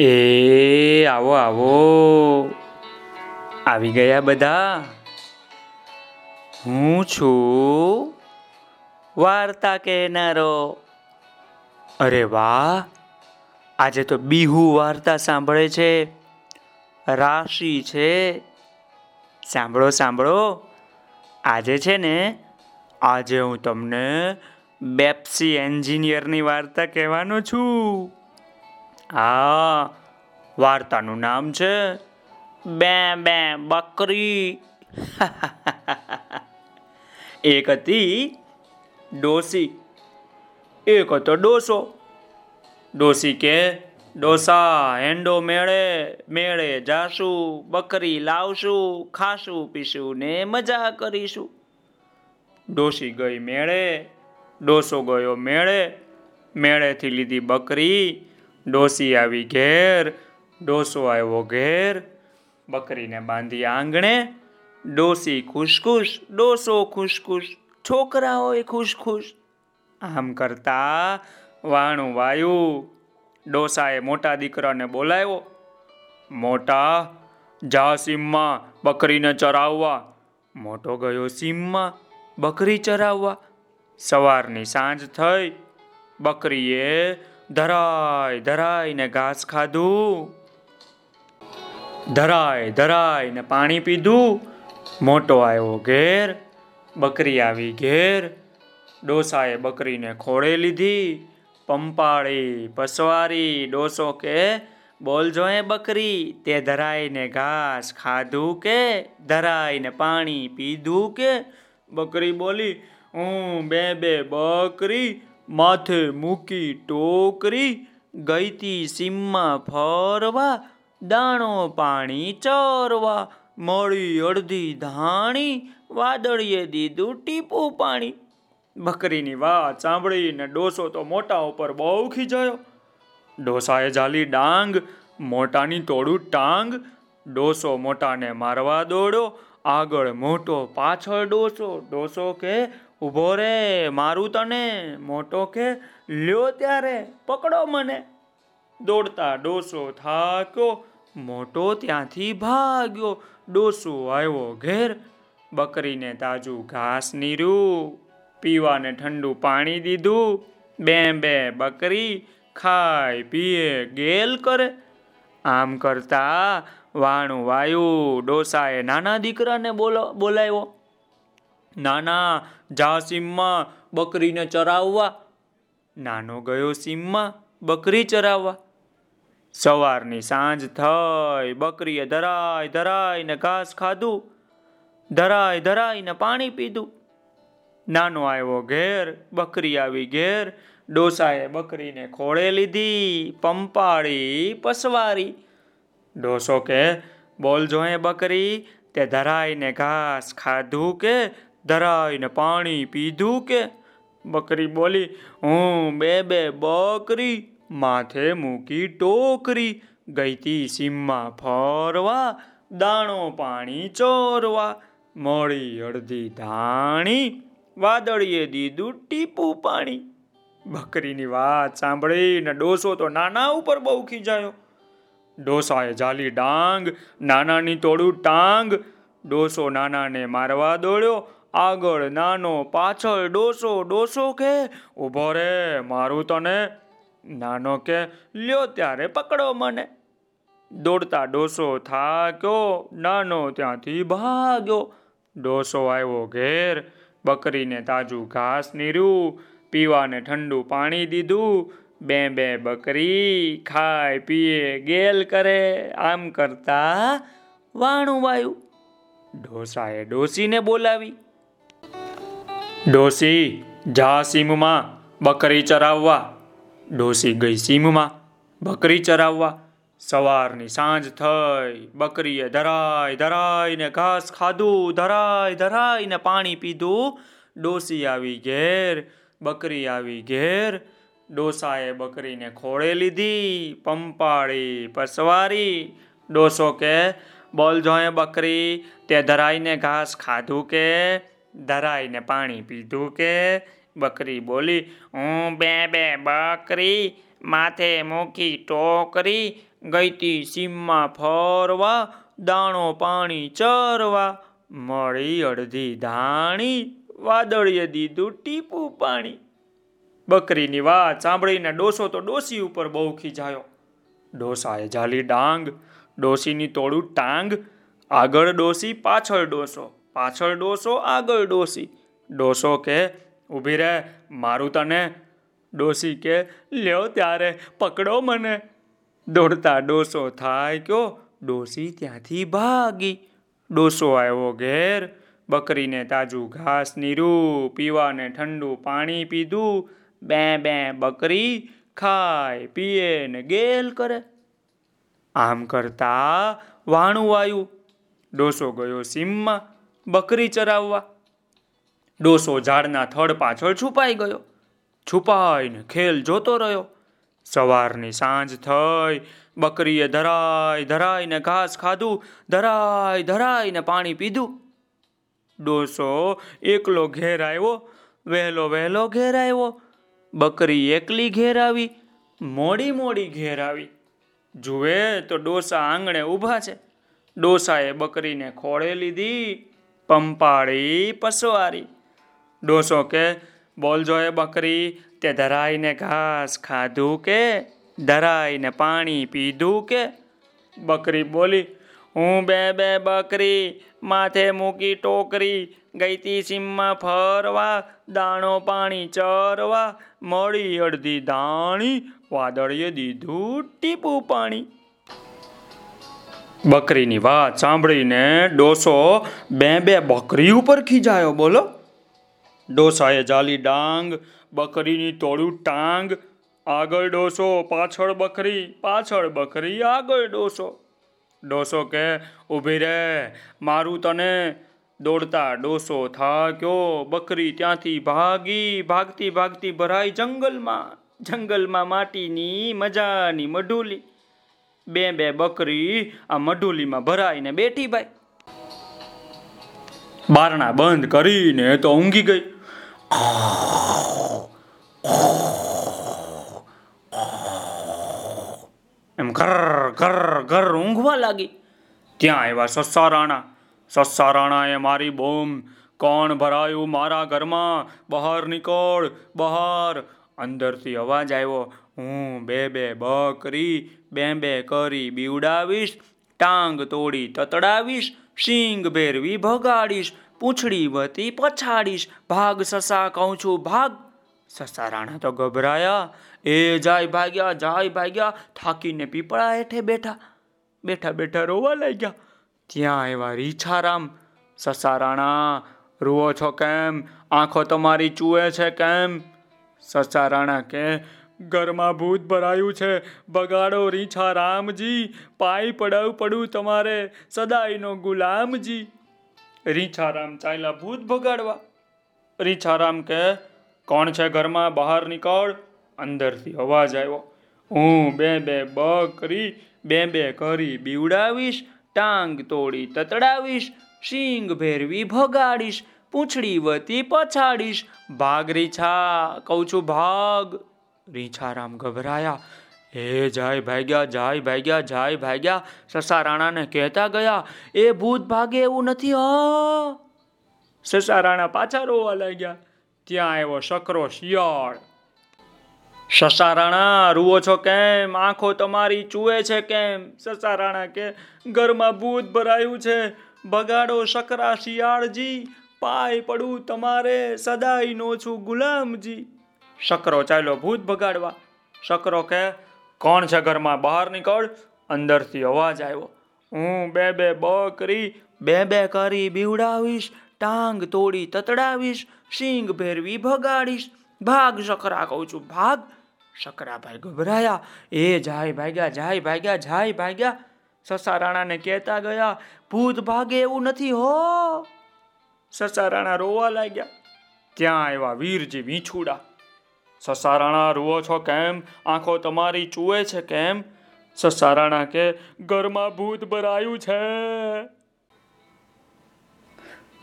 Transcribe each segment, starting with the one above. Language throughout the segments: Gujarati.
એ, આવો આવો. આવી ગયા બધા? હું છું વાર્તા કહેનારો. અરે વાહ, આજે તો બીહુ વાર્તા સાંભળે છે. રાશિ છે. સાંભળો સાંભળો. આજે છે ને, આજે હું તમને બેપ્સી એન્જિનિયરની વાર્તા કહેવાનો છું. હા વાર્તાનું નામ છે બે બે બકરી. એક હતી ડોસી, એક હતો ડોસો. ડોસી કે, ડોસા, હેંડો મેળે મેળે જાશું, બકરી લાવશું, ખાશું, પીશું ને મજા કરીશું. ડોસી ગઈ મેળે, ડોસો ગયો મેળે, મેળેથી લીધી બકરી. ડોસી આવી ઘેર, ડોસો આવ્યો ઘેર. બકરીને બાંધી આંગણે, ડોસી ખુશખુશ, ડોસો ખુશખુશ છોકરાઓએ ખુશખુશ. આમ કરતા વાણું વાયું. ડોસાએ મોટા દીકરાને બોલાવ્યો, મોટા, જા સીમમાં બકરીને ચરાવવા. મોટો ગયો સીમમાં બકરી ચરાવવા. સવારની સાંજ થઈ, બકરીએ ધરાય ધરાઈને ઘાસ ખાધું. ધરાય ધરાઈને પાણી પીધું. મોટો આવ્યો ઘેર, બકરી આવી ઘેર. ડોસાએ બકરીને ખોળે લીધી, પંપાળી, પસવારી, ડોસો કે, બોલ જોએ બકરી, તે ધરાઈને ઘાસ ખાધું કે ધરાઈને પાણી પીધું કે. બકરી બોલી, હું બે બે બકરી માથે મૂકી ટોકરી ગઈતી સીમમાં ફરવા, દાણો પાણી ચરવા, મળી અડધી ધાણી, વાદળીએ દીધું ટીપું પાણી. બકરીની વાત સાંભળીને ડોસો તો મોટા ઉપર બહુ ખીજાયો. ડોસાએ જાલી ડાંગ, મોટાની તોડું ટાંગ. ડોસો મોટાને મારવા દોડ્યો, આગળ મોટો પાછળ ડોસો. ડોસો કે ઊભો રે, મારું તને, મોટો કે, લ્યો ત્યારે, પકડો મને. દોડતા ડોસો થાક્યો, મોટો ત્યાંથી ભાગ્યો, ડોસો આવ્યો ઘેર. બકરીને તાજું ઘાસ નીર્યું, પીવાને ઠંડુ પાણી દીધું. બે બે બકરી ખાય, પીએ, ગેલ કરે. આમ કરતા વાણું વાયુ, ડોસાએ નાના દીકરાને બોલો, બોલાવ્યો. નાના જા સીમમાં બકરીને ચરાવવા. નાનો ગયો સીમમાં બકરી ચરાવવા. સવારની સાંજ થઈ, બકરીએ ધરાય ધરાઈને ઘાસ ખાધું, ધરાય ધરાઈને પાણી પીધું. નાનો આવ્યો ઘેર, બકરી આવી ઘેર, ડોસાએ બકરીને ખોળે લીધી, પંપાળી પસવારી. ડોસો કે બોલ જોએ બકરી, તે ધરાઈને ઘાસ ખાધું કે ધરાઈને પાણી પીધું કે? બકરી બોલી, હું બે બે બકરી માથે મૂકી ટોકરી, ગઈતી સીમમાં ફરવા, દાણો પાણી ચોરવા, મળી અડધી ધાણી, વાદળીએ દીધું ટીપું પાણી. બકરીની વાત સાંભળીને ડોસો તો નાના ઉપર બહુ ખીજાયો. ડોસાએ જાલી ડાંગ, નાનાની તોડું ટાંગ, ડોસો નાનાને મારવા દોડ્યો. આગળ નાનો પાછળ ડોસો ડોસો કે, ઊભો રે, મારું તને, નાનો કે, લ્યો ત્યારે પકડો મને. દોડતા ડોસો થાક્યો, નાનો ત્યાંથી ભાગ્યો. ડોસો આવ્યો ઘેર, બકરીને તાજું ઘાસ નીર્યું, પીવાને ઠંડુ પાણી દીધું. બે બે બકરી ખાય, પીએ, ગેલ કરે, આમ કરતા વાણું વાયું. ડોસાએ ડોસીને બોલાવી. ડોસી, જા સીમમાં બકરી ચરાવવા. ડોસી ગઈ સીમમાં બકરી ચરાવવા. સવારની સાંજ થઈ, બકરીએ ધરાય ધરાઈને ઘાસ ખાધું ધરાય ધરાઈને પાણી પીધું. ડોસી આવી ઘેર, બકરી આવી ઘેર. ડોસાએ બકરીને ખોળે લીધી, પંપાળી પસવારી ડોસો કે, બોલ જોયે બકરી, તે ધરાઈને ઘાસ ખાધું કે? ધરાઈને પાણી પીધું કે બકરી બોલી, હું બે બે બકરી માથે મૂકી ટોકરી ગઈતી સીમમાં ફરવા, દાણો પાણી ચરવા. મળી અડધી ધાણી, વાદળીએ દીધું ટીપું પાણી. બકરીની વાત સાંભળીને ડોસો તો ડોસી ઉપર બહુ ખીજાયો. ડોસાએ ઝાલી ડાંગ, ડોસીની તોડું ટાંગ, આગળ ડોસી, પાછળ ડોસો. પાછળ ડોસો, આગળ ડોસી. ડોસો કે, ઊભી રહે, મારું તને. ડોસી કે, લ્યો ત્યારે, પકડો મને. દોડતા ડોસો થાય કયો? ડોસી ત્યાંથી ભાગી. ડોસો આવ્યો ઘેર. બકરીને તાજું ઘાસ નીરું, પીવાને ઠંડુ પાણી પીધું. બે બે બકરી ખાય, પીએ ને ગેલ કરે. આમ કરતા વાણું આવ્યું ડોસો ગયો સીમમાં. બકરી ચરાવવા. ડોસો ઝાડના થડ પાછળ છુપાઈ ગયો. છુપાઈને ખેલ જોતો રહ્યો. સવારની સાંજ થઈ. બકરીએ ધરાય ધરાઈને ઘાસ ખાધું. ધરાય ધરાઈને પાણી પીધું. ડોસો એકલો ઘેર આવ્યો. વહેલો વહેલો ઘેર આવ્યો. બકરી એકલી ઘેર આવી. મોડી મોડી ઘેર આવી. જુએ તો ડોસા આંગણે ઊભા છે. ડોસાએ બકરીને ખોળે લીધી. પંપાળી પસવારી. ડોસો કે બોલજો એ બકરી, તે ધરાઈને ઘાસ ખાધું કે, ધરાઈને પાણી પીધું કે. બકરી બોલી, હું બે બે બકરી, માથે મૂકી ટોકરી, ગઈતી સીમમાં ફરવા, દાણો પાણી ચરવા, મળી અડધી દાણી, વાદળીએ દીધું ટીપું પાણી. બકરીની વાત સાંભળીને ડોસો બે બે બકરી ઉપર ખીજાયો. બોલો. ડોસાએ જાલી ડાંગ, બકરીની તોડું ટાંગ, આગળ ડોસો, પાછળ બકરી પાછળ બકરી, આગળ ડોસો. ડોસો કે ઊભી રે, મારું તને દોડતા ડોસો થાક્યો. બકરી ત્યાંથી ભાગી, ભાગતી ભાગતી ભરાઈ જંગલમાં. જંગલમાં માટીની મજાની મઢુલી. બે બે બકરી આ મઢુલીમાં ભરાઈને બેઠી ભાઈ. બારણા બંધ કરીને તો ઊંઘી ગઈ. એમ ઘર ઘર ઘર ઊંઘવા લાગી. ત્યાં આવ્યા સસ્સા રાણા સસ્સા રાણાએ મારી બોમ, કોણ ભરાયું મારા ઘરમાં? બહાર નીકળ, બહાર. અંદરથી અવાજ આવ્યો હું બે બે બકરી બે બે કરી બીવડાવીશ, ટાંગ તોડી તતડાવીશ, શીંગ ભેરવી ભગાડીશ, પૂંછડી વતી પછાડીશ, ભાગ સસા કહું છું ભાગ. સસા રાણા તો ગભરાયા, એ જાય ભાગ્યા જાય ભાગ્યા, થાકીને પીપળા હેઠે બેઠા બેઠા બેઠા રોવા લાગ્યા. ત્યાં એવા રીછારામ સસા રાણા રૂવો છો કેમ? આંખો તમારી ચૂએ છે કેમ? સસા રાણા કે ઘરમાં ભૂત ભરાયું છે. બગાડો રીછા રામજી, પાઈ પડાવ પડું તમારે, સદાયનો ગુલામજી. રીછારામ ચાલ્યા ભૂત ભગાડવા. રીછારામ કે કોણ છે ઘરમાં? બહાર નીકળ. અંદરથી અવાજ આવ્યો, હું બે બે બકરી, બે બે કરી બીવડાવીશ, ટાંગ તોડી તતડાવીશ, શીંગ ભેરવી ભગાડીશ, પૂંછડી વતી પછાડીશ. ભાગ રીછા, કહું છું, ભાગ. રીછારામ ગભરાયા, હે જાય ભાગ્યા જાય ભાગ્યા જાય ભાગ્યા સસા રાણાને કહેતા ગયા, એ ભૂત ભાગે એવું નથી, હ. સસા રાણા પાછા રોવા લાગ્યા, ત્યાં આવ્યો શકરો શિયાળ. સસા રાણા રૂવો છો કેમ? આંખો તમારી ચૂએ છે કેમ? સસા રાણા કે, ઘરમાં ભૂત ભરાયું છે. બગાડો શકરા શિયાળજી. પાય પડું તમારે, સદાય નો છું ગુલામજી. શકરો ચાલ્યો ભૂત ભગાડવા શકરો કે કોણ છે ઘરમાં બહાર નીકળ? અંદરથી અવાજ આવ્યો, હું બે બે બકરી, બે બે કરી બીવડાવીશ, ટાંગ તોડી તતડાવીશ સિંગ ભેરવી ભગાડીશ. ભાગ શકરા કહું છું, ભાગ. શકરાભાઈ ગભરાયા, એ જાય ભાગ્યા જાય ભાગ્યા જાય ભાગ્યા. સસા રાણાને કહેતા ગયા, ભૂત ભાગે એવું નથી હો. સસા રાણા રોવા લાગ્યા ત્યાં આવ્યા વીરજી વીંછુડા? સસા રાણા રૂવો છો કેમ? આંખો તમારી ચૂએ છે કેમ? સસારાણા કે, ઘરમાં ભૂત ભરાયું છે.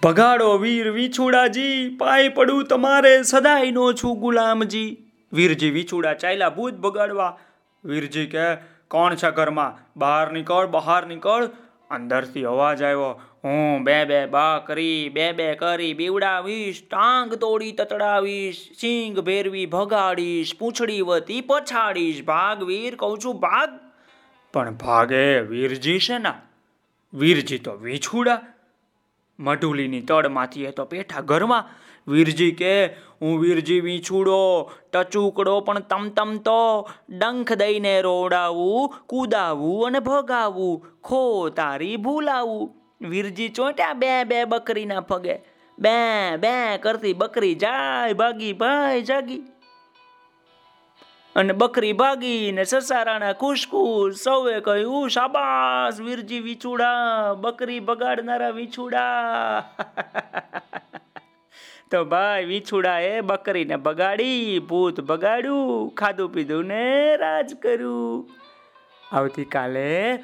ભગાડો વીર વિછુડાજી, પાય પડું તમારે સદાય નો છું ગુલામજી. વીરજી વિછુડા ચાલ્યા ભૂત ભગાડવા વીરજી કે, કોણ છે ઘરમાં? બહાર નીકળ બહાર નીકળ. અંદરથી અવાજ આવ્યો. હું બે બે બા કરી, બે બે કરી બીવડાવીશ, ટાંગ તોડી તતડાવીશ સિંગ ભેરવી ભગાડીશ, પૂંછડી વતી પછાડીશ ભાગ વીર કહું છું, ભાગ. પણ ભાગે વીરજી છે ના? વીરજી તો વીછુડા. મઢુલીની તળમાંથી એ તો પેઠા ઘરમાં. વીરજી કે, હું વીરજી વીછુડો, ટચુકડો પણ તમ તમ તો. ડંખ દઈને રોડાવું, કૂદાવું અને ભગાવું, ખો તારી ભૂલાવું. વીરજી ચોટ્યા બે બે બકરીના પગે. બે બે કરતી બકરી જાય ભાગી, ભાઈ જાગી. અને બકરી ભાગી ને સસારાના ખુશખુશ સૌએ કહ્યું, શાબાશ વીરજી વિછુડા, બકરી બગાડનારા વિછુડા. તો ભાઈ વિછુડા એ બકરીને બગાડી, ભૂત બગાડ્યું, ખાધું પીધું ને રાજ કર્યું. આવતીકાલે